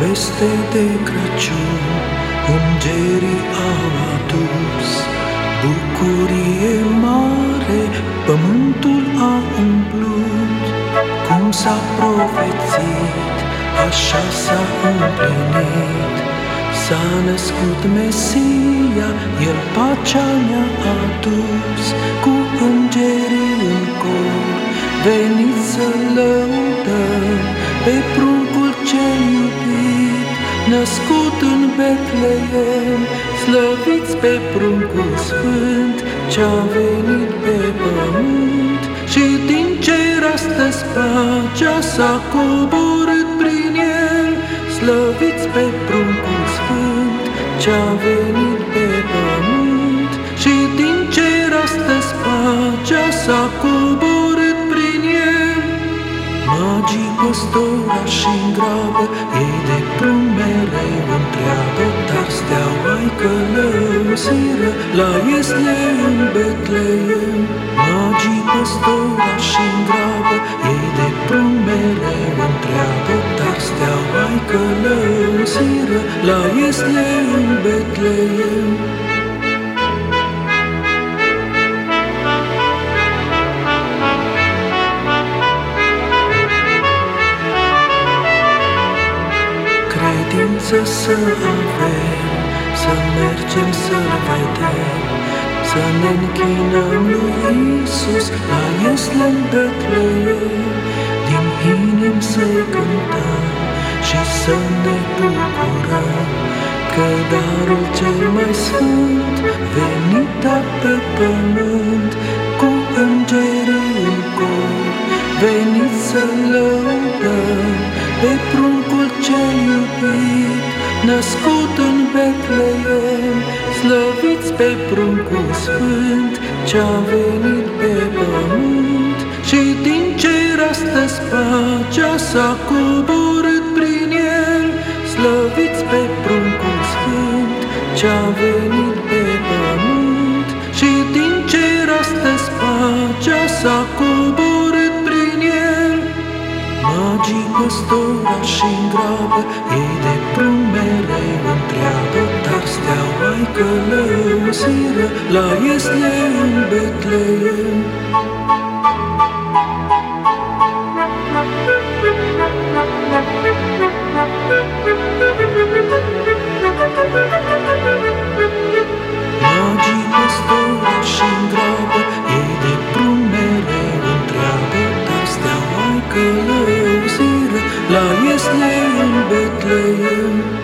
Veste de Crăciun, îngerii au adus Bucurie mare, pământul a umplut. Cum s-a profețit, așa s-a împlinit. S-a născut Mesia, El pacea ne-a adus, cu îngerii în cor, veniți să lăudăm. Pe pruncul cel iubit, născut în Betleem, slăviți pe pruncul sfânt, ce-a venit pe pământ, și din cer astăzi pacea s-a coborât prin el, slăviți pe pruncul sfânt, ce-a venit pe pământ, și din cer astăzi pacea s-a coborât prin el. Magii păstora și în grabă, ei de prun mereu întreabă, dar steaua-i călăuziră la Iesle în Betleem. Magii păstora și în grabă, la Iesle în Betleem. credință să avem, să mergem să-L vedem, să ne închinăm lui Iisus, la Iesle în Betleem, din inim să-i cântăm și să ne bucurăm, că darul cel mai sfânt venit a pe pământ, cu îngerii în cor, venit să lăudăm pe pruncul cel iubit, născut în Betleem, slăviți pe pruncul sfânt, ce-a venit pe pământ, și din cer astăzi pacea s-a coborât sfânt, ce-a venit pe pământ, și din cer astăzi pacea s-a coborât prin el. Magii păstora și în grabă, ei de prun mereu întreabă, dar steaua-i călăuziră la Iesle în Betleem. lying yesterday in Bethlehem.